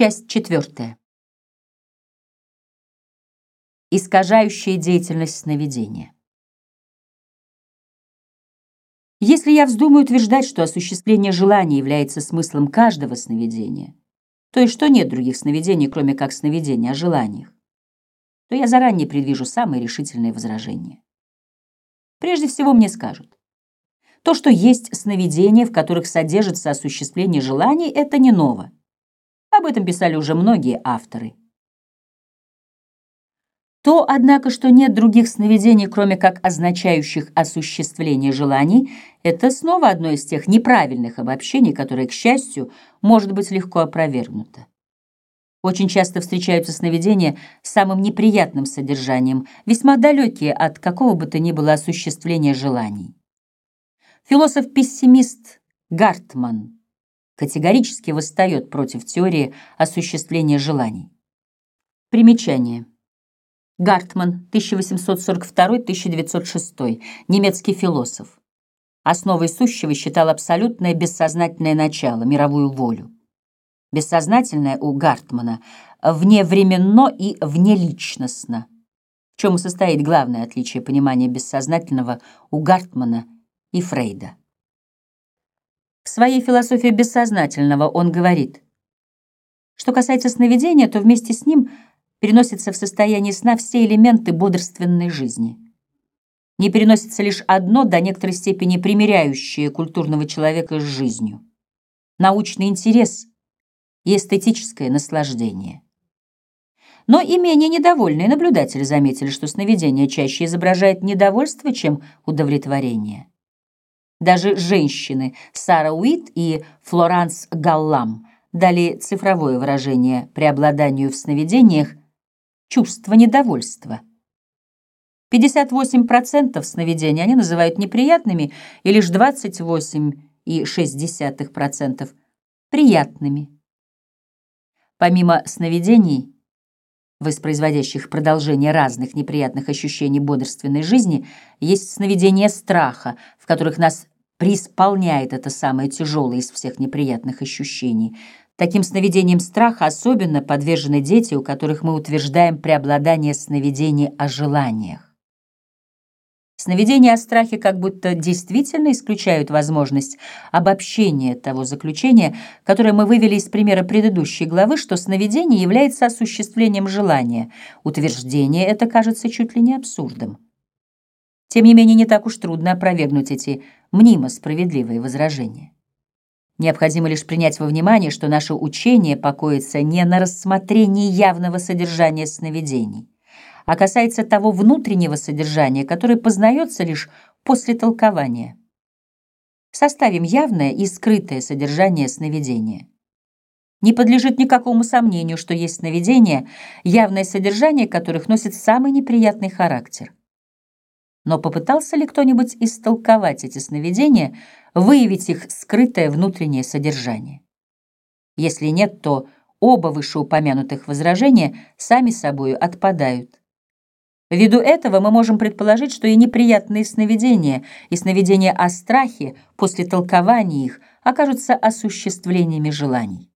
Часть четвертая. Искажающая деятельность сновидения. Если я вздумаю утверждать, что осуществление желания является смыслом каждого сновидения, то и что нет других сновидений, кроме как сновидения о желаниях, то я заранее предвижу самые решительные возражения. Прежде всего мне скажут, то, что есть сновидения, в которых содержится осуществление желаний, это не ново. Об этом писали уже многие авторы. То, однако, что нет других сновидений, кроме как означающих осуществление желаний, это снова одно из тех неправильных обобщений, которое, к счастью, может быть легко опровергнуто. Очень часто встречаются сновидения с самым неприятным содержанием, весьма далекие от какого бы то ни было осуществления желаний. Философ-пессимист Гартман категорически восстает против теории осуществления желаний. Примечание. Гартман, 1842-1906, немецкий философ. Основой сущего считал абсолютное бессознательное начало, мировую волю. Бессознательное у Гартмана вневременно и внеличностно. В чем состоит главное отличие понимания бессознательного у Гартмана и Фрейда. В своей философии бессознательного он говорит, что касается сновидения, то вместе с ним – переносятся в состояние сна все элементы бодрственной жизни. Не переносится лишь одно, до некоторой степени примиряющее культурного человека с жизнью. Научный интерес и эстетическое наслаждение. Но и менее недовольные наблюдатели заметили, что сновидение чаще изображает недовольство, чем удовлетворение. Даже женщины Сара Уит и Флоранс Галлам дали цифровое выражение преобладанию в сновидениях чувство недовольства. 58% сновидений они называют неприятными, и лишь 28,6% приятными. Помимо сновидений, воспроизводящих продолжение разных неприятных ощущений бодрственной жизни, есть сновидения страха, в которых нас преисполняет это самое тяжелое из всех неприятных ощущений – Таким сновидением страха особенно подвержены дети, у которых мы утверждаем преобладание сновидений о желаниях. Сновидения о страхе как будто действительно исключают возможность обобщения того заключения, которое мы вывели из примера предыдущей главы, что сновидение является осуществлением желания. Утверждение это кажется чуть ли не абсурдом. Тем не менее, не так уж трудно опровергнуть эти мнимо справедливые возражения. Необходимо лишь принять во внимание, что наше учение покоится не на рассмотрении явного содержания сновидений, а касается того внутреннего содержания, которое познается лишь после толкования. Составим явное и скрытое содержание сновидения. Не подлежит никакому сомнению, что есть сновидения, явное содержание которых носит самый неприятный характер. Но попытался ли кто-нибудь истолковать эти сновидения – выявить их скрытое внутреннее содержание. Если нет, то оба вышеупомянутых возражения сами собою отпадают. Ввиду этого мы можем предположить, что и неприятные сновидения, и сновидения о страхе после толкования их окажутся осуществлениями желаний.